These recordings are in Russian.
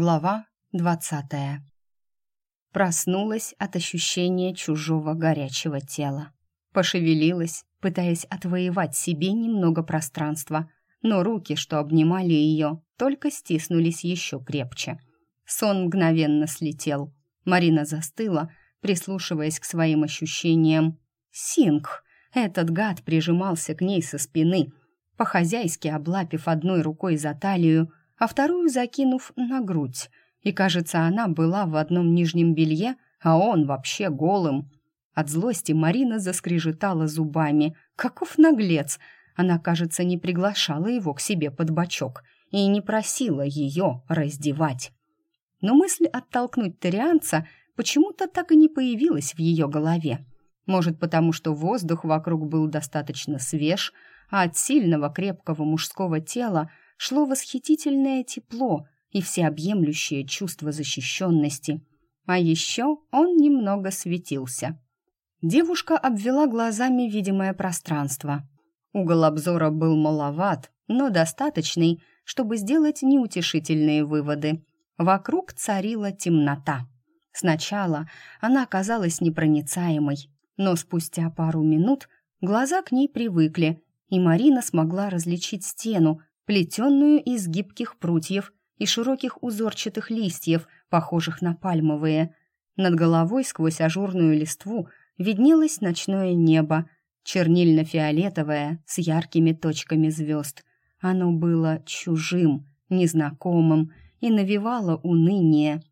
Глава двадцатая. Проснулась от ощущения чужого горячего тела. Пошевелилась, пытаясь отвоевать себе немного пространства, но руки, что обнимали ее, только стиснулись еще крепче. Сон мгновенно слетел. Марина застыла, прислушиваясь к своим ощущениям. Синг! Этот гад прижимался к ней со спины, по-хозяйски облапив одной рукой за талию, а вторую закинув на грудь. И, кажется, она была в одном нижнем белье, а он вообще голым. От злости Марина заскрежетала зубами. Каков наглец! Она, кажется, не приглашала его к себе под бочок и не просила ее раздевать. Но мысль оттолкнуть тарианца почему-то так и не появилась в ее голове. Может, потому что воздух вокруг был достаточно свеж, а от сильного крепкого мужского тела шло восхитительное тепло и всеобъемлющее чувство защищенности. А еще он немного светился. Девушка обвела глазами видимое пространство. Угол обзора был маловат, но достаточный, чтобы сделать неутешительные выводы. Вокруг царила темнота. Сначала она казалась непроницаемой, но спустя пару минут глаза к ней привыкли, и Марина смогла различить стену, плетенную из гибких прутьев и широких узорчатых листьев, похожих на пальмовые. Над головой сквозь ажурную листву виднелось ночное небо, чернильно-фиолетовое, с яркими точками звезд. Оно было чужим, незнакомым и навевало уныние.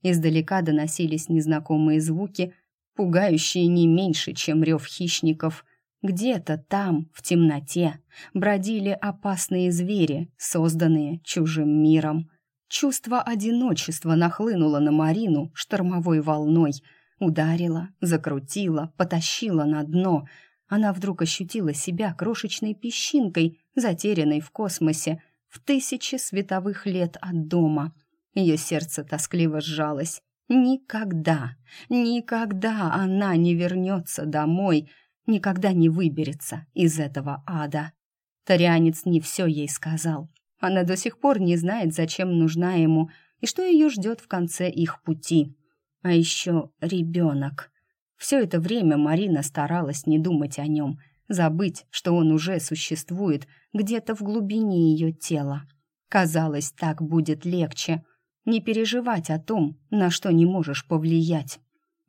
Издалека доносились незнакомые звуки, пугающие не меньше, чем рев хищников — где-то там, в темноте, бродили опасные звери, созданные чужим миром. Чувство одиночества нахлынуло на Марину штормовой волной, ударило, закрутило, потащило на дно. Она вдруг ощутила себя крошечной песчинкой, затерянной в космосе, в тысячи световых лет от дома. Ее сердце тоскливо сжалось. Никогда, никогда она не вернется домой — никогда не выберется из этого ада. Тарианец не все ей сказал. Она до сих пор не знает, зачем нужна ему и что ее ждет в конце их пути. А еще ребенок. Все это время Марина старалась не думать о нем, забыть, что он уже существует где-то в глубине ее тела. Казалось, так будет легче. Не переживать о том, на что не можешь повлиять.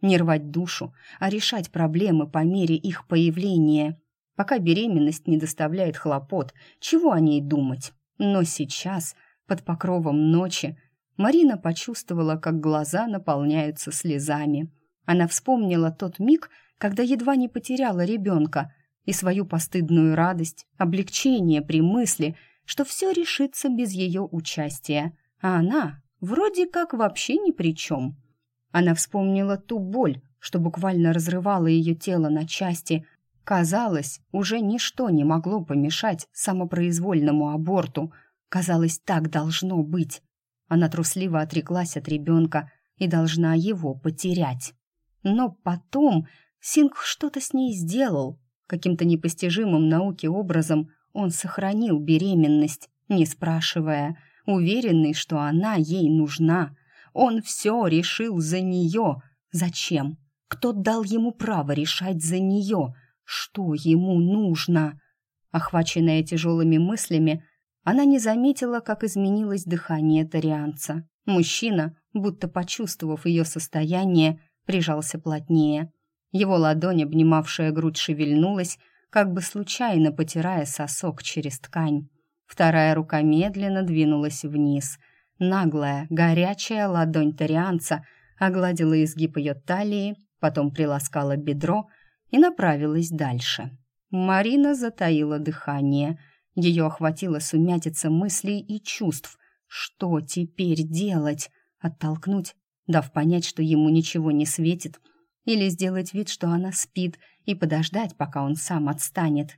Не рвать душу, а решать проблемы по мере их появления. Пока беременность не доставляет хлопот, чего о ней думать? Но сейчас, под покровом ночи, Марина почувствовала, как глаза наполняются слезами. Она вспомнила тот миг, когда едва не потеряла ребенка, и свою постыдную радость, облегчение при мысли, что все решится без ее участия, а она вроде как вообще ни при чем. Она вспомнила ту боль, что буквально разрывала ее тело на части. Казалось, уже ничто не могло помешать самопроизвольному аборту. Казалось, так должно быть. Она трусливо отреклась от ребенка и должна его потерять. Но потом Синг что-то с ней сделал. Каким-то непостижимым науке образом он сохранил беременность, не спрашивая, уверенный, что она ей нужна — он все решил за нее. Зачем? Кто дал ему право решать за нее? Что ему нужно? Охваченная тяжелыми мыслями, она не заметила, как изменилось дыхание тарианца. Мужчина, будто почувствовав ее состояние, прижался плотнее. Его ладонь, обнимавшая грудь, шевельнулась, как бы случайно потирая сосок через ткань. Вторая рука медленно двинулась вниз — Наглая, горячая ладонь тарианца огладила изгиб ее талии, потом приласкала бедро и направилась дальше. Марина затаила дыхание. Ее охватила сумятица мыслей и чувств. Что теперь делать? Оттолкнуть, дав понять, что ему ничего не светит, или сделать вид, что она спит, и подождать, пока он сам отстанет.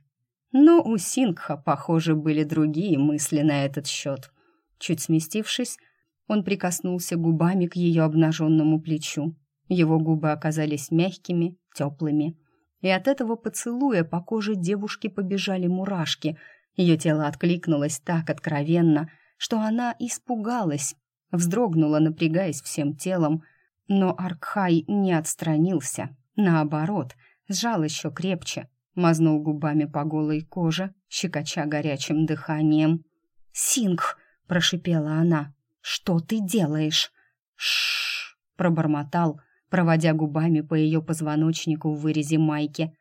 Но у Сингха, похоже, были другие мысли на этот счет — Чуть сместившись, он прикоснулся губами к ее обнаженному плечу. Его губы оказались мягкими, теплыми. И от этого поцелуя по коже девушки побежали мурашки. Ее тело откликнулось так откровенно, что она испугалась. вздрогнула, напрягаясь всем телом, но Аркхай не отстранился, наоборот, сжал еще крепче, мазнул губами по голой коже, щекоча горячим дыханием. «Сингх!» — прошипела она. «Что ты делаешь?» «Ш-ш-ш!» пробормотал, проводя губами по ее позвоночнику в вырезе майки.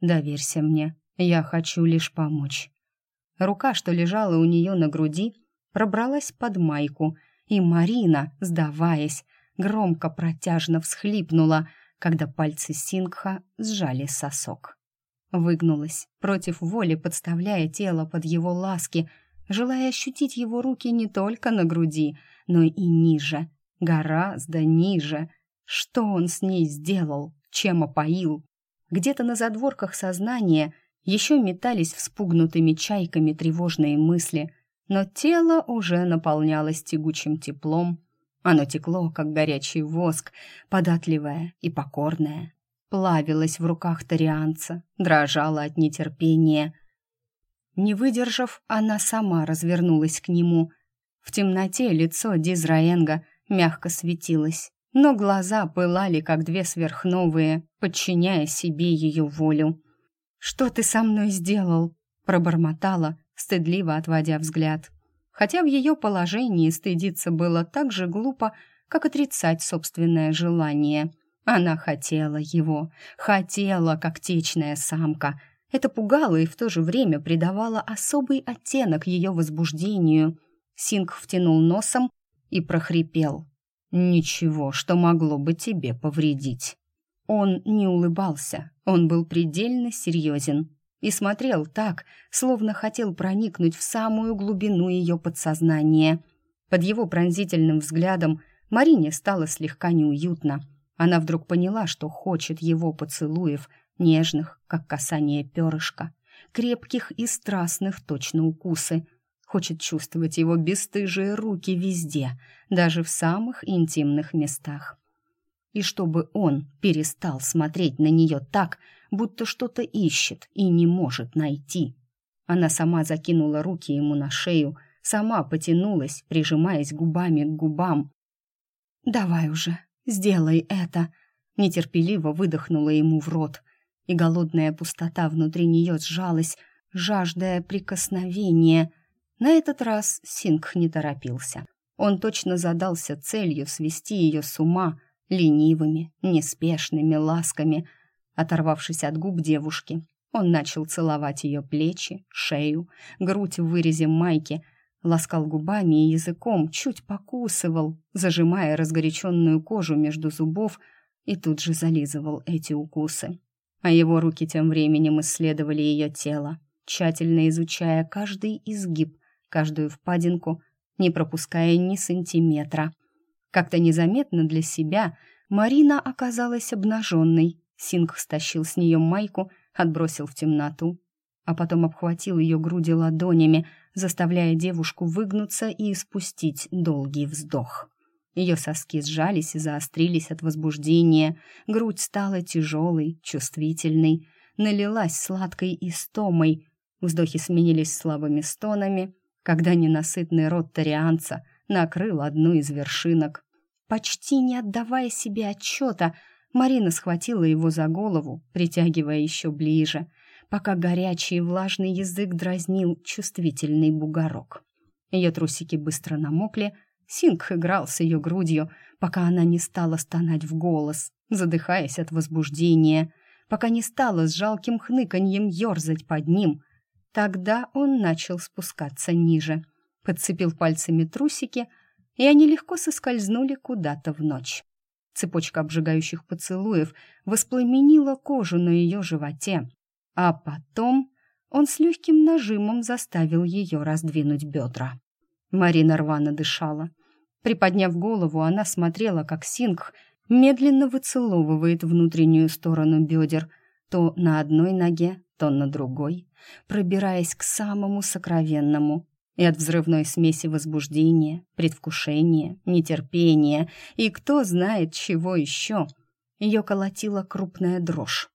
«Доверься мне, я хочу лишь помочь». Рука, что лежала у нее на груди, пробралась под майку, и Марина, сдаваясь, громко протяжно всхлипнула, когда пальцы Сингха сжали сосок. Выгнулась, против воли подставляя тело под его ласки, желая ощутить его руки не только на груди, но и ниже, гораздо ниже. Что он с ней сделал, чем опоил? Где-то на задворках сознания еще метались вспугнутыми чайками тревожные мысли, но тело уже наполнялось тягучим теплом. Оно текло, как горячий воск, податливое и покорное. Плавилось в руках тарианца, дрожало от нетерпения. Не выдержав, она сама развернулась к нему. В темноте лицо Дизраенга мягко светилось, но глаза пылали, как две сверхновые, подчиняя себе ее волю. «Что ты со мной сделал?» — пробормотала, стыдливо отводя взгляд. Хотя в ее положении стыдиться было так же глупо, как отрицать собственное желание. Она хотела его, хотела, как течная самка. Это пугало и в то же время придавало особый оттенок ее возбуждению. Синг втянул носом и прохрипел. «Ничего, что могло бы тебе повредить». Он не улыбался, он был предельно серьезен и смотрел так, словно хотел проникнуть в самую глубину ее подсознания. Под его пронзительным взглядом Марине стало слегка неуютно. Она вдруг поняла, что хочет его поцелуев, нежных, как касание перышка, крепких и страстных, точно укусы. Хочет чувствовать его бесстыжие руки везде, даже в самых интимных местах и чтобы он перестал смотреть на нее так, будто что-то ищет и не может найти. Она сама закинула руки ему на шею, сама потянулась, прижимаясь губами к губам. «Давай уже, сделай это!» Нетерпеливо выдохнула ему в рот, и голодная пустота внутри нее сжалась, жаждая прикосновения. На этот раз Сингх не торопился. Он точно задался целью свести ее с ума — ленивыми, неспешными ласками. Оторвавшись от губ девушки, он начал целовать ее плечи, шею, грудь в вырезе майки, ласкал губами и языком, чуть покусывал, зажимая разгоряченную кожу между зубов и тут же зализывал эти укусы. А его руки тем временем исследовали ее тело, тщательно изучая каждый изгиб, каждую впадинку, не пропуская ни сантиметра. Как-то незаметно для себя Марина оказалась обнаженной. Синг стащил с нее майку, отбросил в темноту, а потом обхватил ее груди ладонями, заставляя девушку выгнуться и испустить долгий вздох. Ее соски сжались и заострились от возбуждения, грудь стала тяжелой, чувствительной, налилась сладкой истомой, вздохи сменились слабыми стонами, когда ненасытный рот тарианца накрыл одну из вершинок. Почти не отдавая себе отчета, Марина схватила его за голову, притягивая еще ближе, пока горячий и влажный язык дразнил чувствительный бугорок. Ее трусики быстро намокли, Синг играл с ее грудью, пока она не стала стонать в голос, задыхаясь от возбуждения, пока не стала с жалким хныканьем ерзать под ним. Тогда он начал спускаться ниже — подцепил пальцами трусики, и они легко соскользнули куда-то в ночь. Цепочка обжигающих поцелуев воспламенила кожу на ее животе, а потом он с легким нажимом заставил ее раздвинуть бедра. Марина рвано дышала. Приподняв голову, она смотрела, как Сингх медленно выцеловывает внутреннюю сторону бедер, то на одной ноге, то на другой, пробираясь к самому сокровенному, и от взрывной смеси возбуждения, предвкушения, нетерпения и кто знает чего еще. Ее колотила крупная дрожь.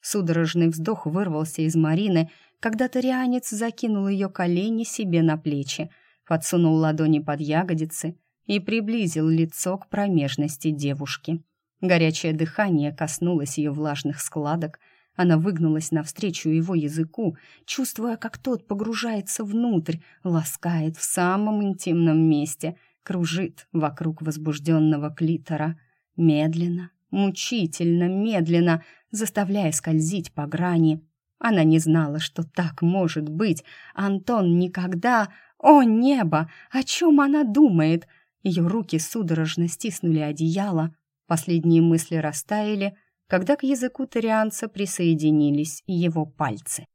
Судорожный вздох вырвался из Марины, когда тарианец закинул ее колени себе на плечи, подсунул ладони под ягодицы и приблизил лицо к промежности девушки. Горячее дыхание коснулось ее влажных складок. Она выгнулась навстречу его языку, чувствуя, как тот погружается внутрь, ласкает в самом интимном месте, кружит вокруг возбужденного клитора. Медленно, мучительно, медленно, заставляя скользить по грани. Она не знала, что так может быть. Антон никогда... О, небо! О чем она думает? Ее руки судорожно стиснули одеяло, Последние мысли растаяли, когда к языку тарианца присоединились его пальцы.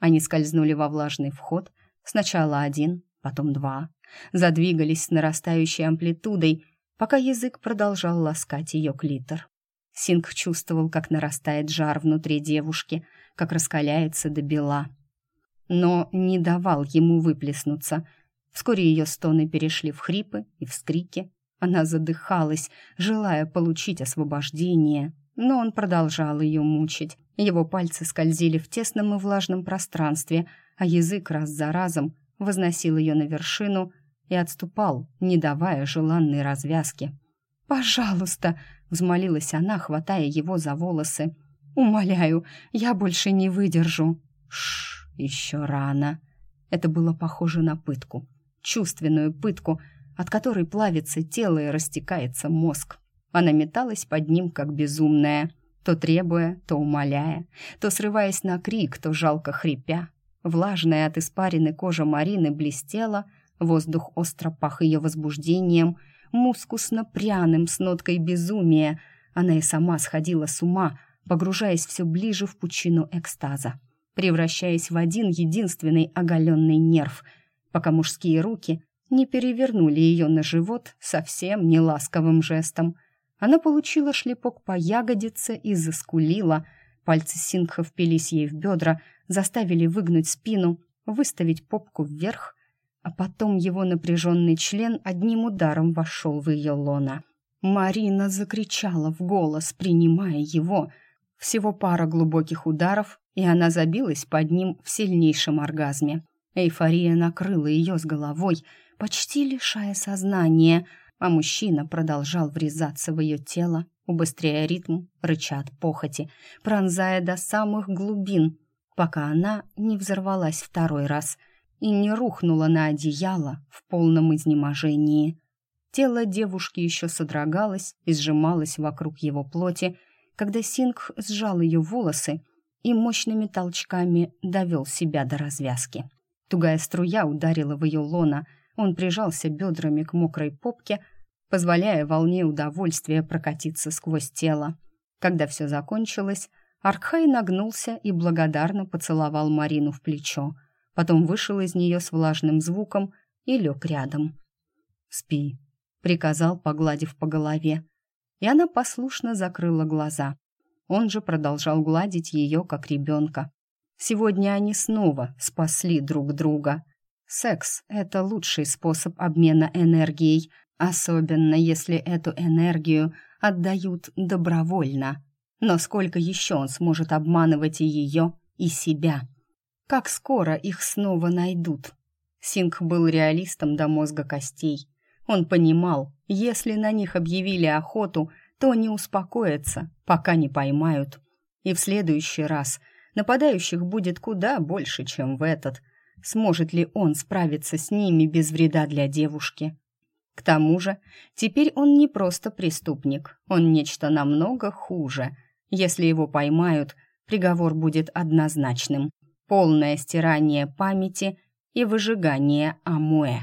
Они скользнули во влажный вход, сначала один, потом два, задвигались с нарастающей амплитудой, пока язык продолжал ласкать ее клитор. Синг чувствовал, как нарастает жар внутри девушки, как раскаляется до бела. Но не давал ему выплеснуться. Вскоре ее стоны перешли в хрипы и вскрики, она задыхалась, желая получить освобождение, но он продолжал ее мучить. Его пальцы скользили в тесном и влажном пространстве, а язык раз за разом возносил ее на вершину и отступал, не давая желанной развязки. «Пожалуйста!» — взмолилась она, хватая его за волосы. «Умоляю, я больше не выдержу!» «Шш, еще рано!» Это было похоже на пытку, чувственную пытку — от которой плавится тело и растекается мозг. Она металась под ним, как безумная, то требуя, то умоляя, то срываясь на крик, то жалко хрипя. Влажная от испарины кожа Марины блестела, воздух остро пах ее возбуждением, мускусно-пряным с ноткой безумия. Она и сама сходила с ума, погружаясь все ближе в пучину экстаза, превращаясь в один единственный оголенный нерв, пока мужские руки не перевернули ее на живот совсем не ласковым жестом. Она получила шлепок по ягодице и заскулила. Пальцы Сингха впились ей в бедра, заставили выгнуть спину, выставить попку вверх, а потом его напряженный член одним ударом вошел в ее лона. Марина закричала в голос, принимая его. Всего пара глубоких ударов, и она забилась под ним в сильнейшем оргазме. Эйфория накрыла ее с головой, почти лишая сознания, а мужчина продолжал врезаться в ее тело, убыстряя ритм, рыча от похоти, пронзая до самых глубин, пока она не взорвалась второй раз и не рухнула на одеяло в полном изнеможении. Тело девушки еще содрогалось и сжималось вокруг его плоти, когда Сингх сжал ее волосы и мощными толчками довел себя до развязки. Тугая струя ударила в ее лона, он прижался бедрами к мокрой попке, позволяя волне удовольствия прокатиться сквозь тело. Когда все закончилось, Аркхай нагнулся и благодарно поцеловал Марину в плечо, потом вышел из нее с влажным звуком и лег рядом. «Спи», — приказал, погладив по голове, и она послушно закрыла глаза. Он же продолжал гладить ее, как ребенка. Сегодня они снова спасли друг друга — Секс — это лучший способ обмена энергией, особенно если эту энергию отдают добровольно. Но сколько еще он сможет обманывать и ее, и себя? Как скоро их снова найдут? Синг был реалистом до мозга костей. Он понимал, если на них объявили охоту, то не успокоятся, пока не поймают. И в следующий раз нападающих будет куда больше, чем в этот – сможет ли он справиться с ними без вреда для девушки. К тому же, теперь он не просто преступник, он нечто намного хуже. Если его поймают, приговор будет однозначным. Полное стирание памяти и выжигание Амуэ.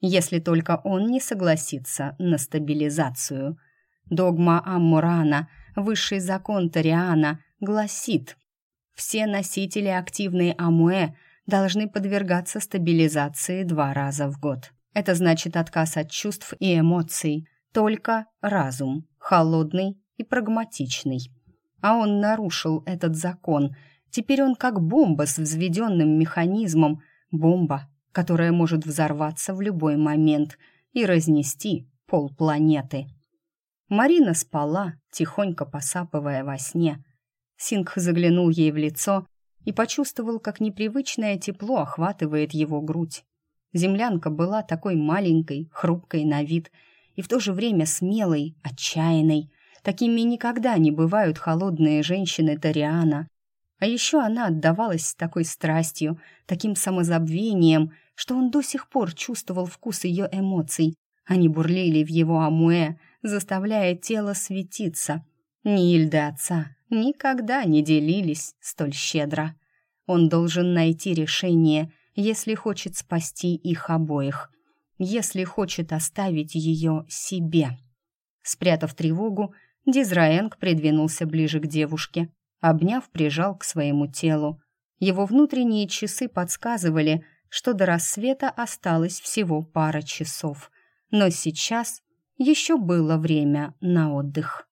Если только он не согласится на стабилизацию. Догма Аммурана, высший закон Тариана, гласит, все носители активной Амуэ – должны подвергаться стабилизации два раза в год. Это значит отказ от чувств и эмоций, только разум, холодный и прагматичный. А он нарушил этот закон. Теперь он как бомба с взведенным механизмом, бомба, которая может взорваться в любой момент и разнести полпланеты. Марина спала, тихонько посапывая во сне. Сингх заглянул ей в лицо и почувствовал, как непривычное тепло охватывает его грудь. Землянка была такой маленькой, хрупкой на вид и в то же время смелой, отчаянной. Такими никогда не бывают холодные женщины Ториана. А еще она отдавалась с такой страстью, таким самозабвением, что он до сих пор чувствовал вкус ее эмоций. Они бурлили в его амуэ, заставляя тело светиться. Ни Ильды отца никогда не делились столь щедро. Он должен найти решение, если хочет спасти их обоих, если хочет оставить ее себе. Спрятав тревогу, Дизраэнг придвинулся ближе к девушке, обняв, прижал к своему телу. Его внутренние часы подсказывали, что до рассвета осталось всего пара часов, но сейчас еще было время на отдых.